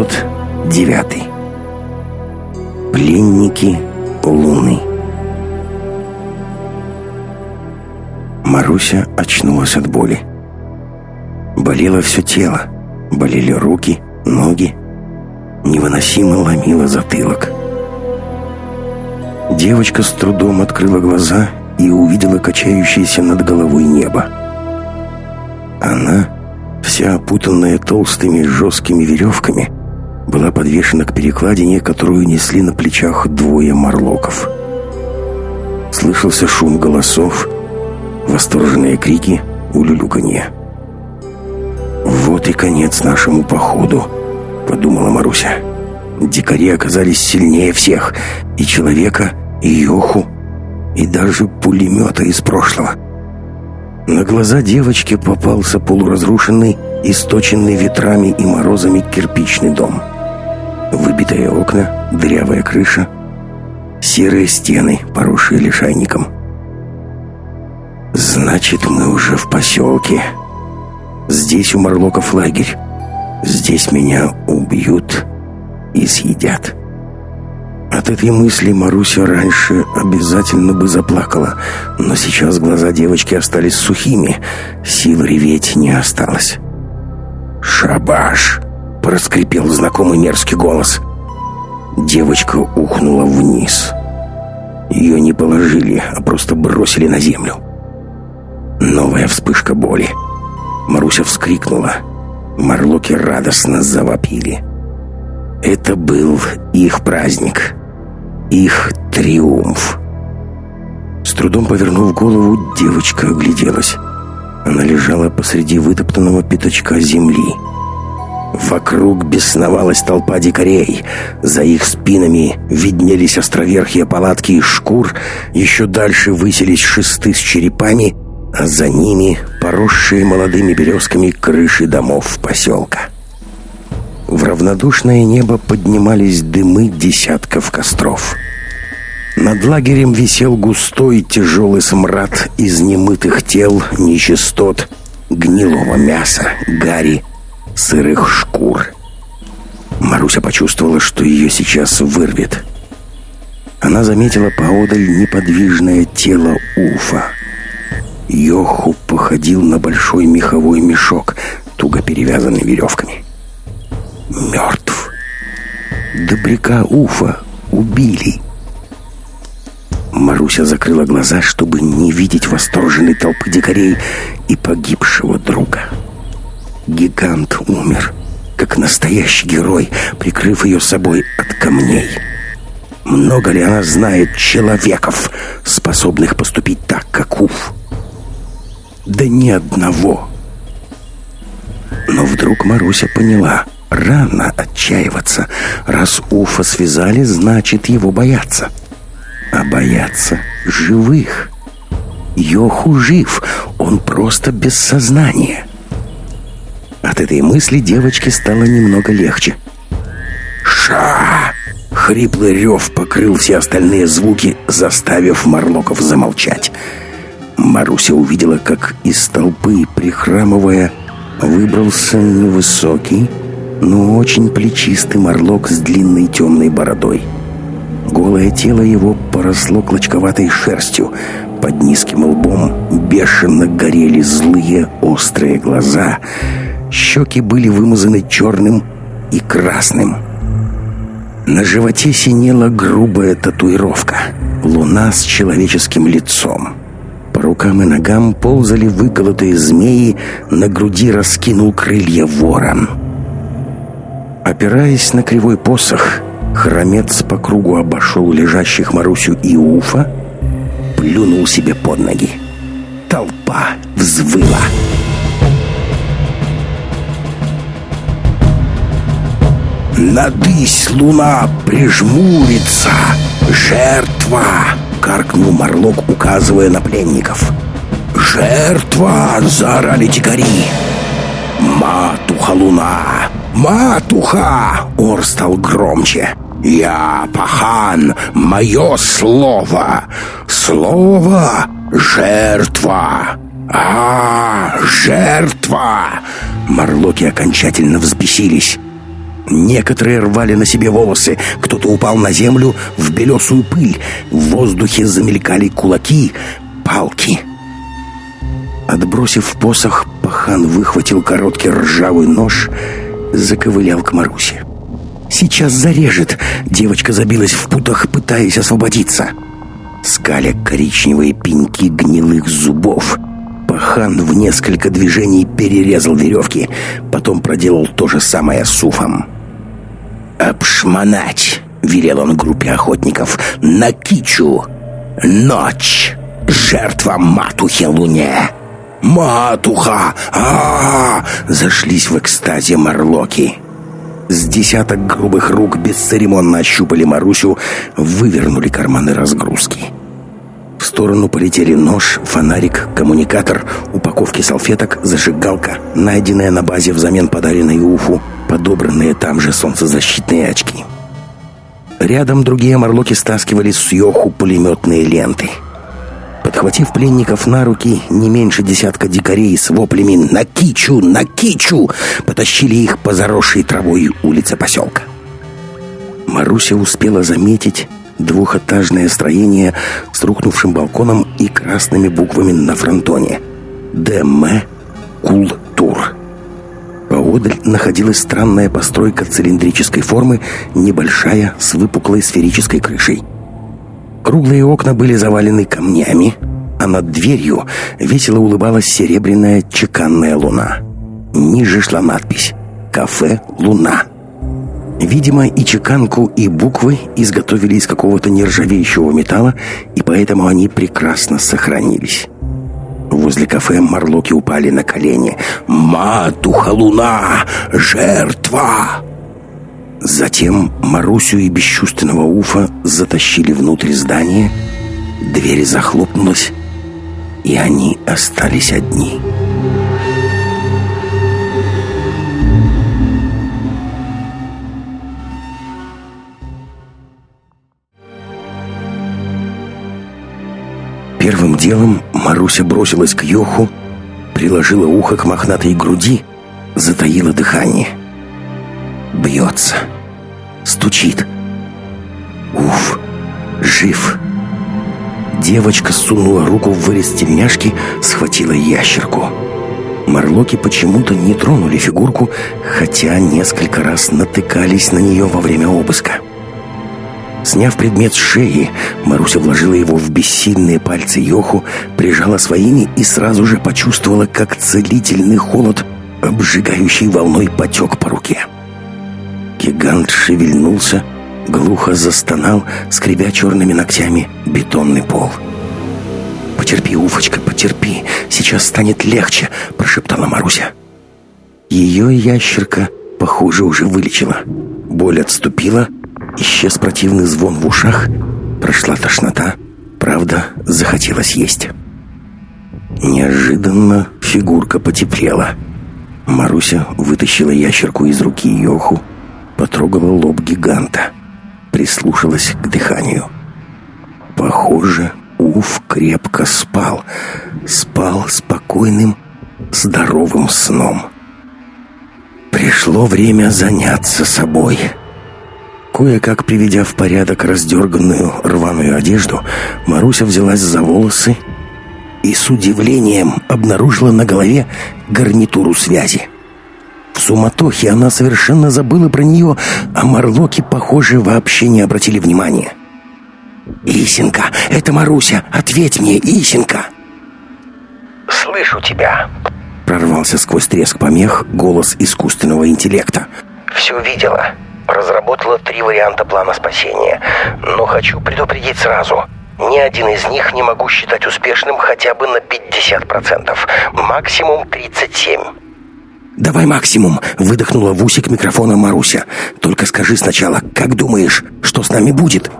Эпизод девятый. Пленники Луны. Маруся очнулась от боли. Болело все тело. Болели руки, ноги. Невыносимо ломило затылок. Девочка с трудом открыла глаза и увидела качающееся над головой небо. Она вся опутанная толстыми жесткими веревками, была подвешена к перекладине, которую несли на плечах двое морлоков. Слышался шум голосов, восторженные крики, улюлюканье. «Вот и конец нашему походу», — подумала Маруся. Дикари оказались сильнее всех, и человека, и Йоху, и даже пулемета из прошлого. На глаза девочки попался полуразрушенный, источенный ветрами и морозами кирпичный дом. Выбитые окна, дырявая крыша, серые стены, поросшие лишайником. «Значит, мы уже в поселке. Здесь у Марлоков лагерь. Здесь меня убьют и съедят». От этой мысли Маруся раньше обязательно бы заплакала, но сейчас глаза девочки остались сухими, сил реветь не осталось. «Шабаш!» — проскрипел знакомый мерзкий голос. Девочка ухнула вниз. Ее не положили, а просто бросили на землю. Новая вспышка боли. Маруся вскрикнула. Марлоки радостно завопили. Это был их праздник их триумф. С трудом повернув голову, девочка огляделась. Она лежала посреди вытоптанного пятачка земли. Вокруг бесновалась толпа дикарей. За их спинами виднелись островерхие палатки из шкур, еще дальше высились шесты с черепами, а за ними поросшие молодыми березками крыши домов поселка. В равнодушное небо поднимались дымы десятков костров. Над лагерем висел густой тяжелый смрад из немытых тел, нечистот, гнилого мяса, гари, сырых шкур. Маруся почувствовала, что ее сейчас вырвет. Она заметила поодаль неподвижное тело Уфа. Йоху походил на большой меховой мешок, туго перевязанный веревками мертв. Добряка Уфа убили. Маруся закрыла глаза, чтобы не видеть восторженной толпы дикарей и погибшего друга. Гигант умер, как настоящий герой, прикрыв ее собой от камней. Много ли она знает человеков, способных поступить так, как Уф? Да ни одного. Но вдруг Маруся поняла — Рано отчаиваться. Раз Уфа связали, значит, его боятся. А боятся живых. Йоху жив, он просто без сознания. От этой мысли девочке стало немного легче. «Ша!» Хриплый рев покрыл все остальные звуки, заставив Марлоков замолчать. Маруся увидела, как из толпы, прихрамывая, выбрался невысокий, но очень плечистый морлок с длинной темной бородой. Голое тело его поросло клочковатой шерстью. Под низким лбом бешено горели злые острые глаза. Щеки были вымазаны черным и красным. На животе синела грубая татуировка. Луна с человеческим лицом. По рукам и ногам ползали выколотые змеи, на груди раскинул крылья ворон. Опираясь на кривой посох, хромец по кругу обошел лежащих Марусю и Уфа, плюнул себе под ноги. Толпа взвыла. «Надысь, луна, прижмурится! Жертва!» — каркнул Марлок, указывая на пленников. «Жертва!» — заорали тикари. «Матуха луна! «Матуха!» — ор стал громче. «Я, пахан, мое слово! Слово — жертва!» «А, жертва!» Марлоки окончательно взбесились. Некоторые рвали на себе волосы, кто-то упал на землю в белесую пыль. В воздухе замелькали кулаки, палки. Отбросив посох, пахан выхватил короткий ржавый нож, заковылял к Марусе. «Сейчас зарежет!» Девочка забилась в путах, пытаясь освободиться. Скаля коричневые пеньки гнилых зубов. Пахан в несколько движений перерезал веревки, потом проделал то же самое с уфом. «Обшмонать!» — велел он группе охотников. «На кичу! Ночь! Жертва матухи Луне!» «Матуха! а, -а, -а Зашлись в экстазе морлоки. С десяток грубых рук бесцеремонно ощупали Марусю, вывернули карманы разгрузки. В сторону полетели нож, фонарик, коммуникатор, упаковки салфеток, зажигалка, найденная на базе взамен подаренной Уфу, подобранные там же солнцезащитные очки. Рядом другие морлоки стаскивали с Йоху пулеметные ленты — Подхватив пленников на руки, не меньше десятка дикарей с воплями «На кичу! На кичу!» потащили их по заросшей травой улице поселка. Маруся успела заметить двухэтажное строение с рухнувшим балконом и красными буквами на фронтоне «ДМ Культур». Поодаль находилась странная постройка цилиндрической формы, небольшая, с выпуклой сферической крышей – Круглые окна были завалены камнями, а над дверью весело улыбалась серебряная чеканная луна. Ниже шла надпись «Кафе Луна». Видимо, и чеканку, и буквы изготовили из какого-то нержавеющего металла, и поэтому они прекрасно сохранились. Возле кафе марлоки упали на колени. «Матуха Луна! Жертва!» Затем Марусю и бесчувственного Уфа затащили внутрь здания, дверь захлопнулась, и они остались одни. Первым делом Маруся бросилась к Йоху, приложила ухо к мохнатой груди, затаила дыхание — Бьется. Стучит. Уф, жив. Девочка сунула руку в вырез тельняшки, схватила ящерку. Марлоки почему-то не тронули фигурку, хотя несколько раз натыкались на нее во время обыска. Сняв предмет с шеи, Маруся вложила его в бессильные пальцы Йоху, прижала своими и сразу же почувствовала, как целительный холод, обжигающий волной, потек по руке. Гигант шевельнулся, глухо застонал, скребя черными ногтями бетонный пол. «Потерпи, Уфочка, потерпи, сейчас станет легче», — прошептала Маруся. Ее ящерка, похоже, уже вылечила. Боль отступила, исчез противный звон в ушах, прошла тошнота, правда, захотелось есть. Неожиданно фигурка потеплела. Маруся вытащила ящерку из руки Йоху, потрогала лоб гиганта, прислушалась к дыханию. Похоже, Уф крепко спал, спал спокойным, здоровым сном. Пришло время заняться собой. Кое-как приведя в порядок раздерганную рваную одежду, Маруся взялась за волосы и с удивлением обнаружила на голове гарнитуру связи. В суматохе она совершенно забыла про нее, а Марлоки, похоже, вообще не обратили внимания. «Исенька, это Маруся! Ответь мне, Исенька!» «Слышу тебя!» Прорвался сквозь треск помех голос искусственного интеллекта. «Все видела. Разработала три варианта плана спасения. Но хочу предупредить сразу. Ни один из них не могу считать успешным хотя бы на 50%. Максимум 37%. «Давай максимум!» — выдохнула в усик микрофона Маруся. «Только скажи сначала, как думаешь, что с нами будет?»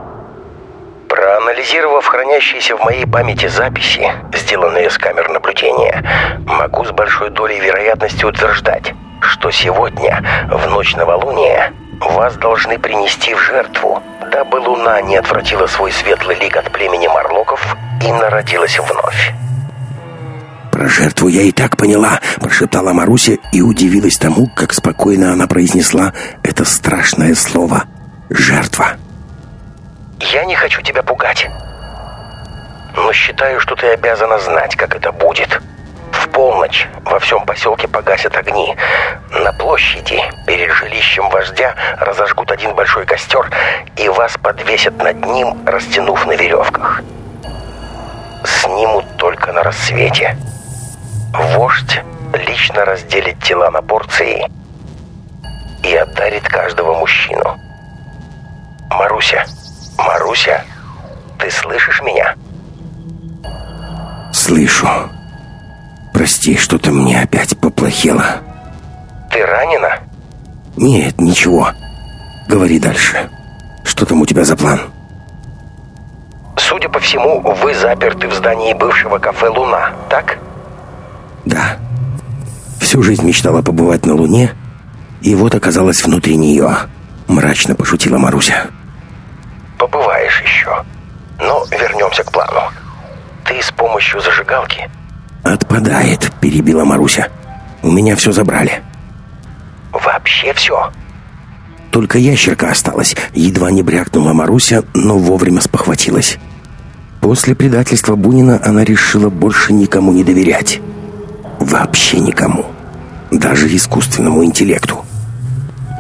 Проанализировав хранящиеся в моей памяти записи, сделанные с камер наблюдения, могу с большой долей вероятности утверждать, что сегодня, в ночь новолуния, вас должны принести в жертву, дабы луна не отвратила свой светлый лик от племени Марлоков и народилась вновь. Про жертву я и так поняла, прошептала Маруся и удивилась тому, как спокойно она произнесла это страшное слово «жертва». Я не хочу тебя пугать. Но считаю, что ты обязана знать, как это будет. В полночь во всем поселке погасят огни. На площади перед жилищем вождя разожгут один большой костер и вас подвесят над ним, растянув на веревках. Снимут только на рассвете. Вождь лично разделит тела на порции и отдарит каждого мужчину. Маруся, Маруся, ты слышишь меня? Слышу. Прости, что-то мне опять поплохело. Ты ранена? Нет, ничего. Говори дальше. Что там у тебя за план? Судя по всему, вы заперты в здании бывшего кафе «Луна», так? Да. Всю жизнь мечтала побывать на Луне, и вот оказалась внутри нее. Мрачно пошутила Маруся. Побываешь еще. Но вернемся к плану. Ты с помощью зажигалки «Отпадает», — перебила Маруся. «У меня все забрали». «Вообще все?» Только ящерка осталась. Едва не брякнула Маруся, но вовремя спохватилась. После предательства Бунина она решила больше никому не доверять. Вообще никому. Даже искусственному интеллекту.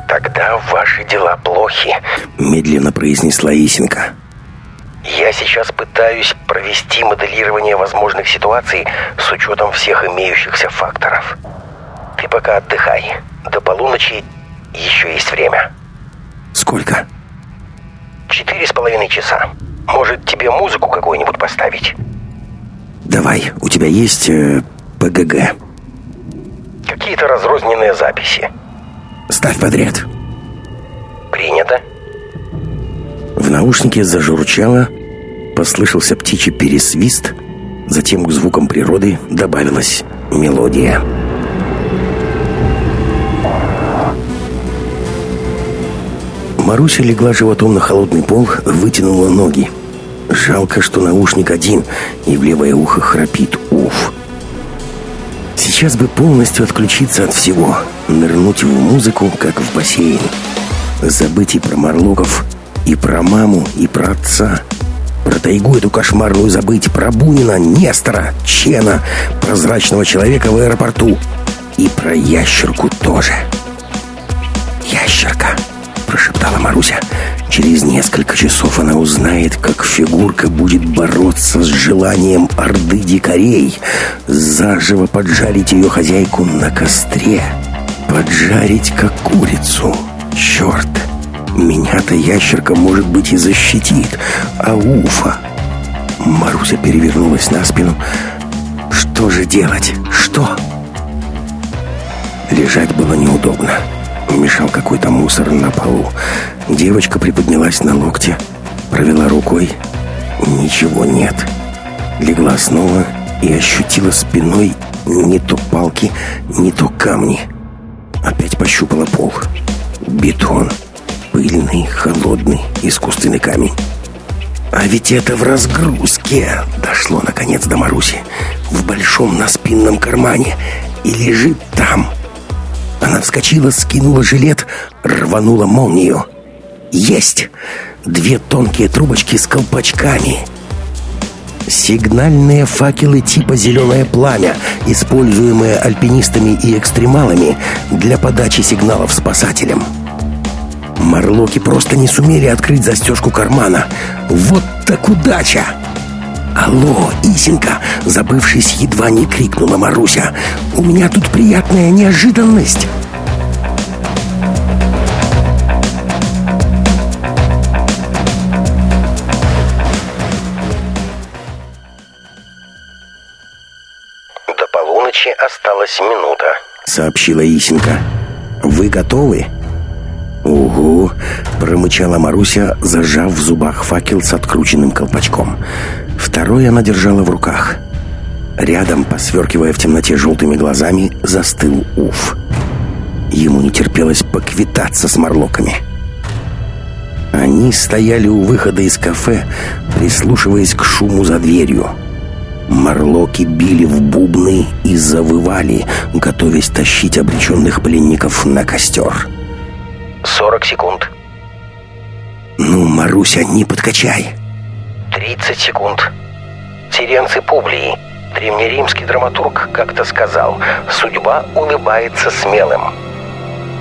«Тогда ваши дела плохи», — медленно произнесла Исенька. Я сейчас пытаюсь провести моделирование возможных ситуаций с учетом всех имеющихся факторов. Ты пока отдыхай. До полуночи еще есть время. Сколько? Четыре с половиной часа. Может, тебе музыку какую-нибудь поставить? Давай, у тебя есть э, ПГГ? Какие-то разрозненные записи. Ставь подряд. Принято. В наушнике зажурчало, послышался птичий пересвист, затем к звукам природы добавилась мелодия. Маруся легла животом на холодный пол, вытянула ноги. Жалко, что наушник один, и в левое ухо храпит уф. Сейчас бы полностью отключиться от всего, нырнуть в музыку, как в бассейн. Забыть и про Марлоков, и про маму, и про отца. Про тайгу эту кошмарную забыть. Про Бунина, Нестора, Чена, прозрачного человека в аэропорту. И про ящерку тоже. «Ящерка», — прошептала Маруся. «Через несколько часов она узнает, как фигурка будет бороться с желанием орды дикарей, заживо поджарить ее хозяйку на костре, поджарить как курицу. Черт!» Меня-то ящерка, может быть, и защитит. А Уфа... Маруся перевернулась на спину. Что же делать? Что? Лежать было неудобно. Мешал какой-то мусор на полу. Девочка приподнялась на локте, провела рукой. Ничего нет. Легла снова и ощутила спиной не то палки, не то камни. Опять пощупала пол. Бетон. Бетон пыльный, холодный, искусственный камень. А ведь это в разгрузке дошло наконец до Маруси. В большом наспинном кармане. И лежит там. Она вскочила, скинула жилет, рванула молнию. Есть! Две тонкие трубочки с колпачками. Сигнальные факелы типа «зеленое пламя», используемые альпинистами и экстремалами для подачи сигналов спасателям. Марлоки просто не сумели открыть застежку кармана. Вот так удача! «Алло, Исенька!» Забывшись, едва не крикнула Маруся. «У меня тут приятная неожиданность!» До полуночи осталась минута Сообщила Исенька «Вы готовы?» «Угу!» — промычала Маруся, зажав в зубах факел с открученным колпачком. Второй она держала в руках. Рядом, посверкивая в темноте желтыми глазами, застыл Уф. Ему не терпелось поквитаться с морлоками. Они стояли у выхода из кафе, прислушиваясь к шуму за дверью. Марлоки били в бубны и завывали, готовясь тащить обреченных пленников на костер. «Сорок секунд». «Ну, Маруся, не подкачай». «Тридцать секунд». Теренций Публий, древнеримский драматург, как-то сказал, «Судьба улыбается смелым».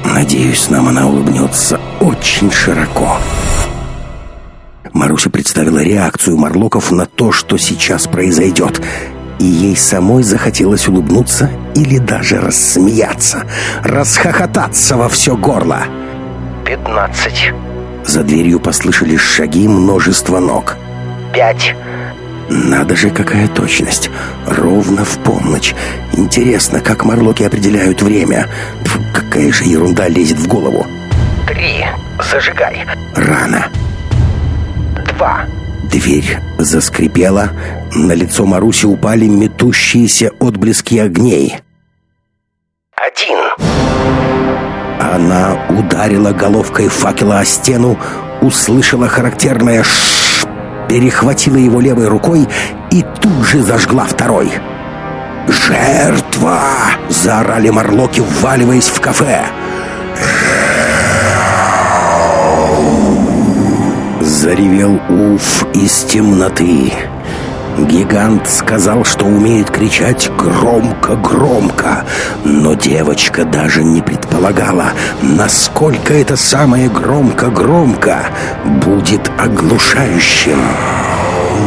Надеюсь, нам она улыбнется очень широко. Маруся представила реакцию Марлоков на то, что сейчас произойдет. И ей самой захотелось улыбнуться или даже рассмеяться, расхохотаться во все горло. «Пятнадцать». За дверью послышались шаги множества ног. «Пять». Надо же, какая точность. Ровно в полночь. Интересно, как марлоки определяют время. Фу, какая же ерунда лезет в голову. Три. Зажигай. Рано. Два. Дверь заскрипела. На лицо Маруси упали метущиеся отблески огней. Один. Она ударила головкой факела о стену, услышала характерное «ш», перехватила его левой рукой и тут же зажгла второй. «Жертва!» — заорали морлоки, вваливаясь в кафе. Заревел Уф из темноты. Гигант сказал, что умеет кричать громко-громко, но девочка даже не предполагала, насколько это самое громко-громко будет оглушающим.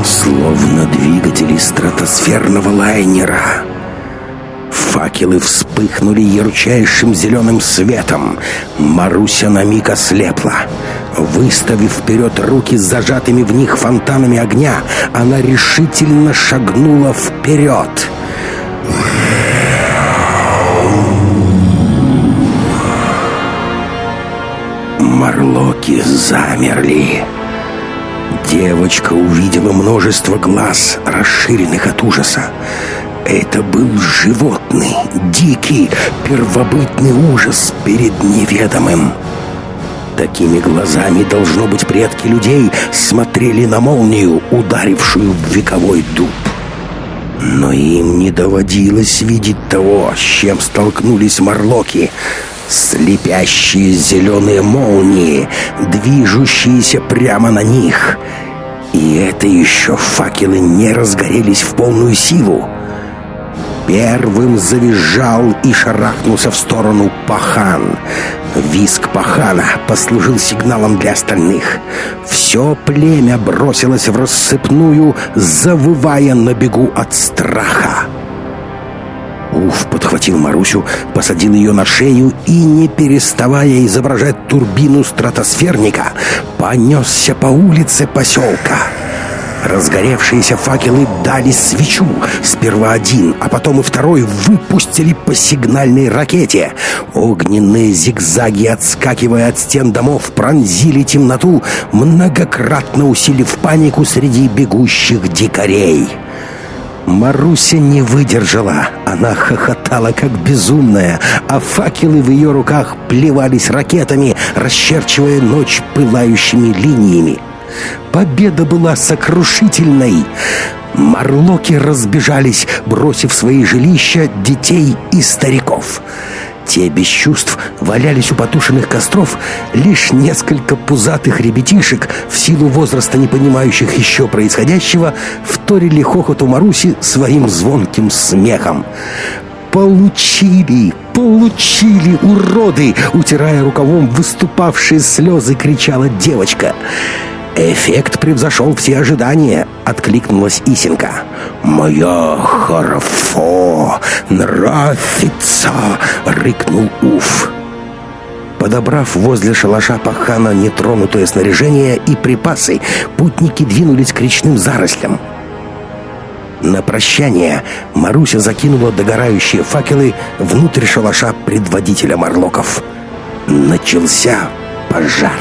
Словно двигатели стратосферного лайнера. Факелы вспыхнули ярчайшим зеленым светом. Маруся на миг ослепла. Выставив вперед руки с зажатыми в них фонтанами огня, она решительно шагнула вперед. Марлоки замерли. Девочка увидела множество глаз, расширенных от ужаса. Это был животный, дикий, первобытный ужас перед неведомым. Такими глазами, должно быть, предки людей смотрели на молнию, ударившую в вековой дуб. Но им не доводилось видеть того, с чем столкнулись морлоки. Слепящие зеленые молнии, движущиеся прямо на них. И это еще факелы не разгорелись в полную силу. Первым завизжал и шарахнулся в сторону пахан. Виск пахана послужил сигналом для остальных. Все племя бросилось в рассыпную, завывая на бегу от страха. Уф подхватил Марусю, посадил ее на шею и, не переставая изображать турбину стратосферника, понесся по улице поселка. Разгоревшиеся факелы дали свечу. Сперва один, а потом и второй выпустили по сигнальной ракете. Огненные зигзаги, отскакивая от стен домов, пронзили темноту, многократно усилив панику среди бегущих дикарей. Маруся не выдержала. Она хохотала, как безумная, а факелы в ее руках плевались ракетами, расчерчивая ночь пылающими линиями. Победа была сокрушительной. Марлоки разбежались, бросив свои жилища детей и стариков. Те без чувств валялись у потушенных костров, лишь несколько пузатых ребятишек, в силу возраста не понимающих еще происходящего, вторили хохоту Маруси своим звонким смехом. «Получили! Получили, уроды!» Утирая рукавом выступавшие слезы, кричала девочка. «Эффект превзошел все ожидания», — откликнулась Исенка. «Моя хорошо нравится», — рыкнул Уф. Подобрав возле шалаша пахана нетронутое снаряжение и припасы, путники двинулись к речным зарослям. На прощание Маруся закинула догорающие факелы внутрь шалаша предводителя Марлоков. Начался пожар.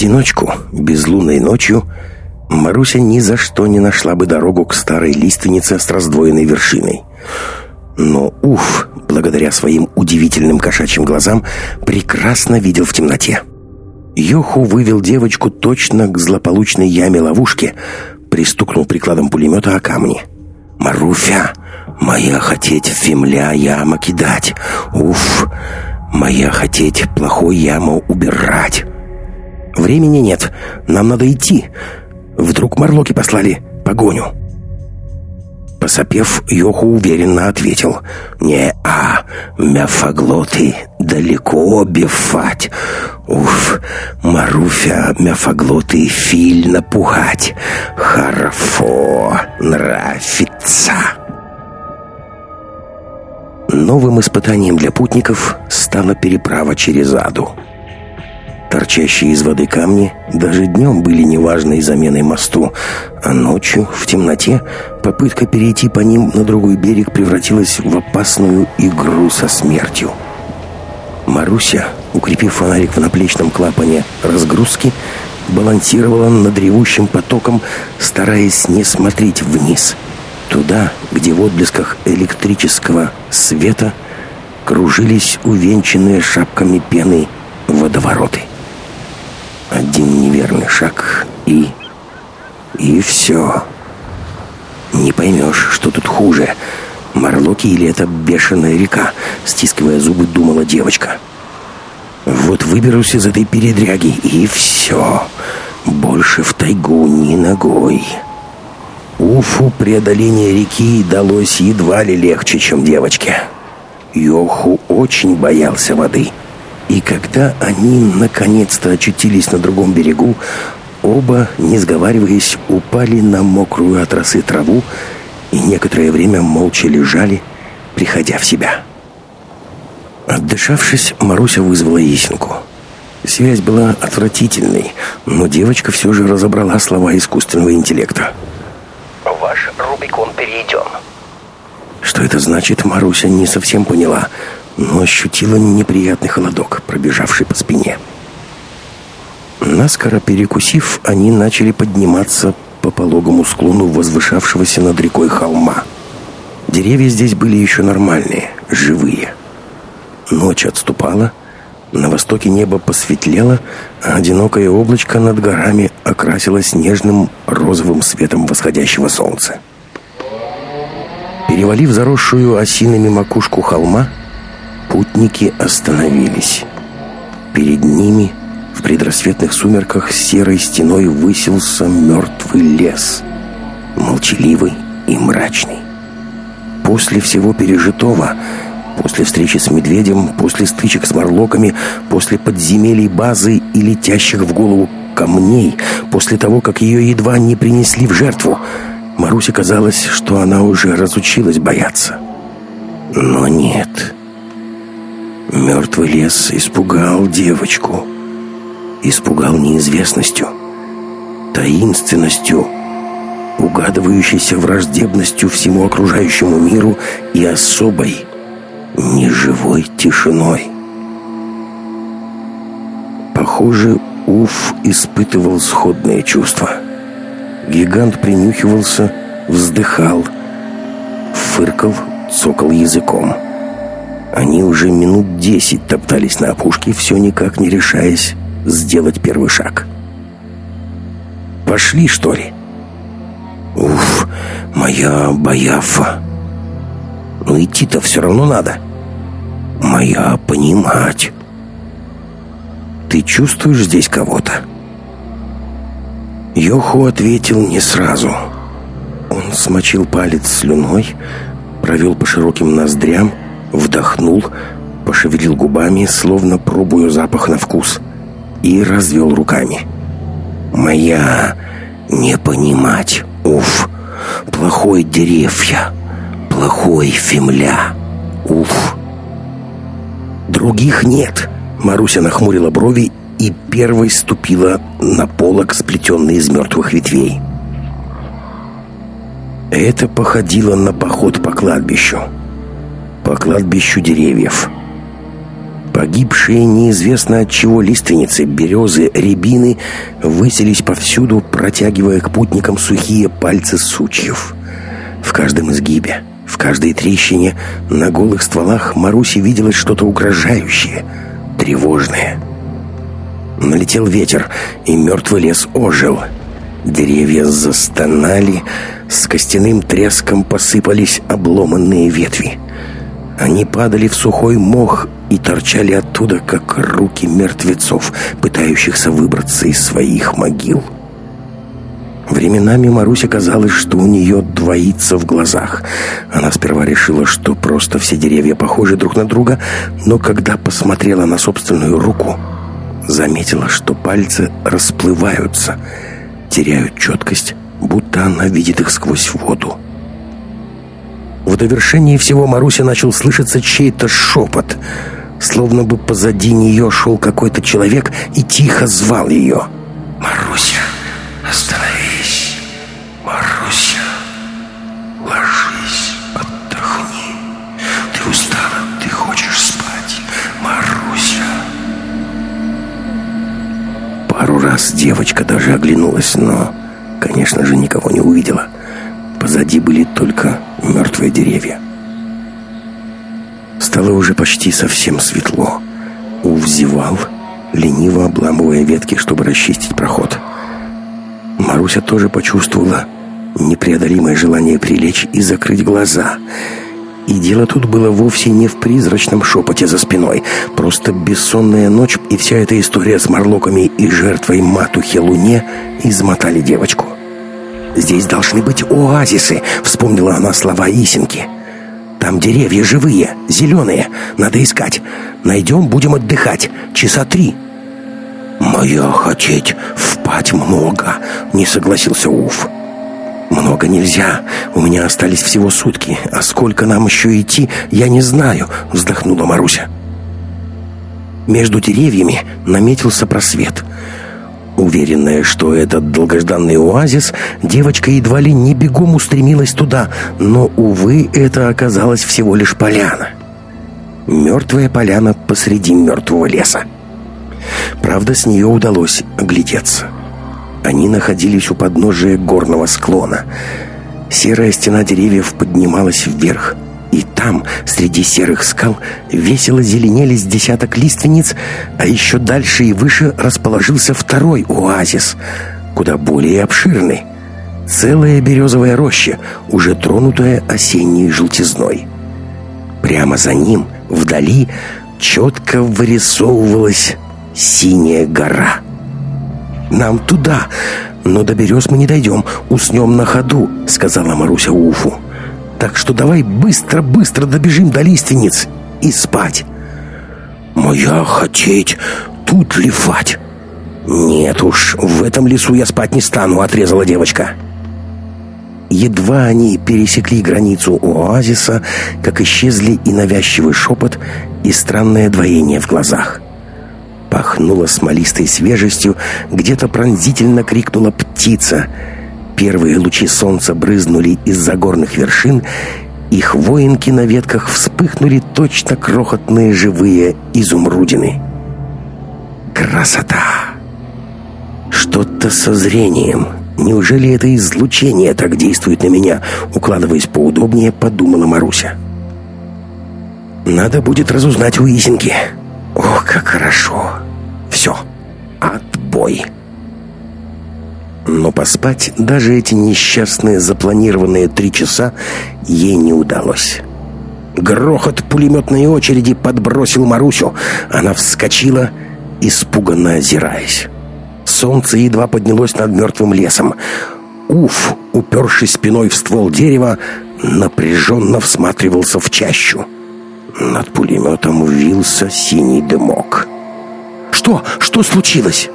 Одиночку, безлунной ночью, Маруся ни за что не нашла бы дорогу к старой лиственнице с раздвоенной вершиной. Но Уф, благодаря своим удивительным кошачьим глазам, прекрасно видел в темноте. Йоху вывел девочку точно к злополучной яме ловушки, пристукнул прикладом пулемета о камни. «Маруфя, моя хотеть фемля яма кидать. Уф, моя хотеть плохой яму убирать». «Времени нет, нам надо идти. Вдруг марлоки послали погоню». Посопев, Йоху уверенно ответил. «Не-а, мяфоглоты далеко бифать. Уф, Маруфя мяфоглоты филь напугать. Харфо нравится». Новым испытанием для путников стала переправа через Аду. Торчащие из воды камни даже днем были неважной заменой мосту, а ночью, в темноте, попытка перейти по ним на другой берег превратилась в опасную игру со смертью. Маруся, укрепив фонарик в наплечном клапане разгрузки, балансировала над ревущим потоком, стараясь не смотреть вниз. Туда, где в отблесках электрического света кружились увенчанные шапками пены водовороты. Один неверный шаг и... И все. Не поймешь, что тут хуже. Марлоки или это бешеная река, стискивая зубы, думала девочка. Вот выберусь из этой передряги, и все. Больше в тайгу ни ногой. Уфу преодоление реки далось едва ли легче, чем девочке. Йоху очень боялся воды — и когда они наконец-то очутились на другом берегу, оба, не сговариваясь, упали на мокрую от росы траву и некоторое время молча лежали, приходя в себя. Отдышавшись, Маруся вызвала Есенку. Связь была отвратительной, но девочка все же разобрала слова искусственного интеллекта. «Ваш Рубикон перейден». Что это значит, Маруся не совсем поняла – но ощутила неприятный холодок, пробежавший по спине. Наскоро перекусив, они начали подниматься по пологому склону возвышавшегося над рекой холма. Деревья здесь были еще нормальные, живые. Ночь отступала, на востоке небо посветлело, а одинокое облачко над горами окрасилось нежным розовым светом восходящего солнца. Перевалив заросшую осинами макушку холма, Путники остановились. Перед ними в предрассветных сумерках серой стеной высился мертвый лес. Молчаливый и мрачный. После всего пережитого, после встречи с медведем, после стычек с морлоками, после подземелий базы и летящих в голову камней, после того, как ее едва не принесли в жертву, Марусе казалось, что она уже разучилась бояться. Но нет. Мертвый лес испугал девочку. Испугал неизвестностью, таинственностью, угадывающейся враждебностью всему окружающему миру и особой, неживой тишиной. Похоже, Уф испытывал сходные чувства. Гигант принюхивался, вздыхал, фыркал, цокал языком. Они уже минут десять топтались на опушке, все никак не решаясь сделать первый шаг. «Пошли, что ли?» «Уф, моя бояфа!» «Ну идти-то все равно надо!» «Моя понимать!» «Ты чувствуешь здесь кого-то?» Йоху ответил не сразу. Он смочил палец слюной, провел по широким ноздрям, Вдохнул, пошевелил губами, словно пробуя запах на вкус, и развел руками. «Моя не понимать, уф, плохой деревья, плохой фемля, уф». «Других нет», — Маруся нахмурила брови и первой ступила на полок, сплетенный из мертвых ветвей. Это походило на поход по кладбищу по кладбищу деревьев. По Погибшие неизвестно от чего лиственницы, березы, рябины выселись повсюду, протягивая к путникам сухие пальцы сучьев. В каждом изгибе, в каждой трещине, на голых стволах Маруси виделось что-то угрожающее, тревожное. Налетел ветер, и мертвый лес ожил. Деревья застонали, с костяным треском посыпались обломанные ветви. Они падали в сухой мох и торчали оттуда, как руки мертвецов, пытающихся выбраться из своих могил. Временами Марусе казалось, что у нее двоится в глазах. Она сперва решила, что просто все деревья похожи друг на друга, но когда посмотрела на собственную руку, заметила, что пальцы расплываются, теряют четкость, будто она видит их сквозь воду. В довершении всего Маруся начал слышаться чей-то шепот — Словно бы позади нее шел какой-то человек и тихо звал ее. «Маруся, остановись! Маруся, ложись, отдохни. Ты устала, ты хочешь спать. Маруся!» Пару раз девочка даже оглянулась, но, конечно же, никого не увидела. Позади были только мертвые деревья. Стало уже почти совсем светло. Ув лениво обламывая ветки, чтобы расчистить проход. Маруся тоже почувствовала непреодолимое желание прилечь и закрыть глаза. И дело тут было вовсе не в призрачном шепоте за спиной. Просто бессонная ночь и вся эта история с морлоками и жертвой матухи Луне измотали девочку. «Здесь должны быть оазисы», — вспомнила она слова Исинки. Там деревья живые, зеленые. Надо искать. Найдем, будем отдыхать. Часа три». «Моя хотеть впать много», — не согласился Уф. «Много нельзя. У меня остались всего сутки. А сколько нам еще идти, я не знаю», — вздохнула Маруся. Между деревьями наметился просвет — Уверенная, что этот долгожданный оазис, девочка едва ли не бегом устремилась туда, но, увы, это оказалось всего лишь поляна. Мертвая поляна посреди мертвого леса. Правда, с нее удалось оглядеться. Они находились у подножия горного склона. Серая стена деревьев поднималась вверх – и там, среди серых скал, весело зеленелись десяток лиственниц, а еще дальше и выше расположился второй оазис, куда более обширный. Целая березовая роща, уже тронутая осенней желтизной. Прямо за ним, вдали, четко вырисовывалась синяя гора. «Нам туда, но до берез мы не дойдем, уснем на ходу», — сказала Маруся Уфу. Так что давай быстро-быстро добежим до лиственниц и спать. Моя хотеть тут лифать. Нет уж, в этом лесу я спать не стану, отрезала девочка. Едва они пересекли границу оазиса, как исчезли и навязчивый шепот, и странное двоение в глазах. Пахнуло смолистой свежестью, где-то пронзительно крикнула птица — Первые лучи солнца брызнули из-за горных вершин, их воинки на ветках вспыхнули точно крохотные живые изумрудины. Красота! Что-то со зрением. Неужели это излучение так действует на меня? Укладываясь поудобнее, подумала Маруся. Надо будет разузнать у Изинки. Ох, как хорошо. Все. Отбой. Но поспать даже эти несчастные запланированные три часа ей не удалось. Грохот пулеметной очереди подбросил Марусю. Она вскочила, испуганно озираясь. Солнце едва поднялось над мертвым лесом. Уф, упершись спиной в ствол дерева, напряженно всматривался в чащу. Над пулеметом вился синий дымок. «Что? Что случилось?»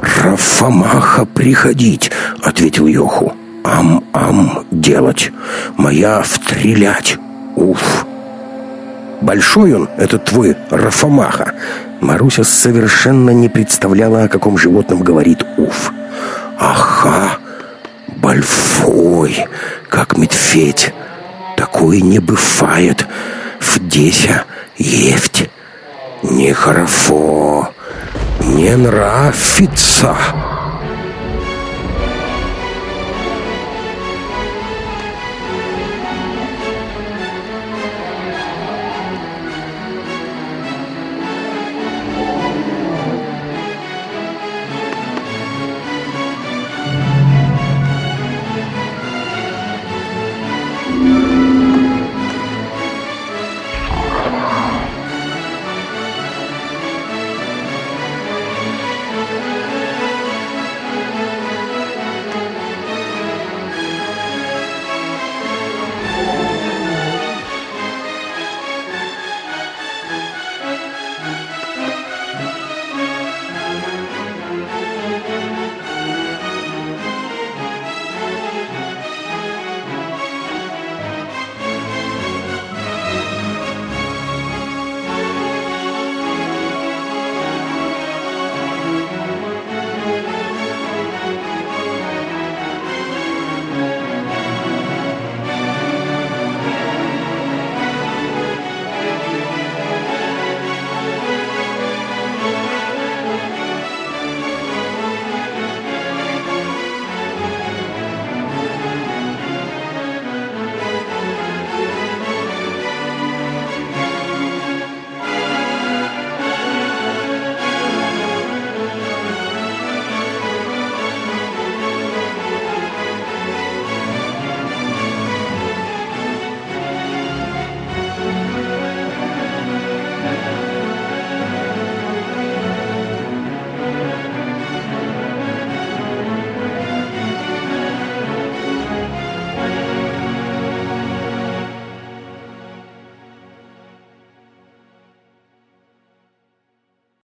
«Рафамаха приходить», — ответил Йоху. «Ам-ам делать, моя встрелять, уф». «Большой он, этот твой Рафамаха?» Маруся совершенно не представляла, о каком животном говорит Уф. «Ага, большой, как медведь. Такой не бывает. В деся ефть. Нехорошо, не нравится.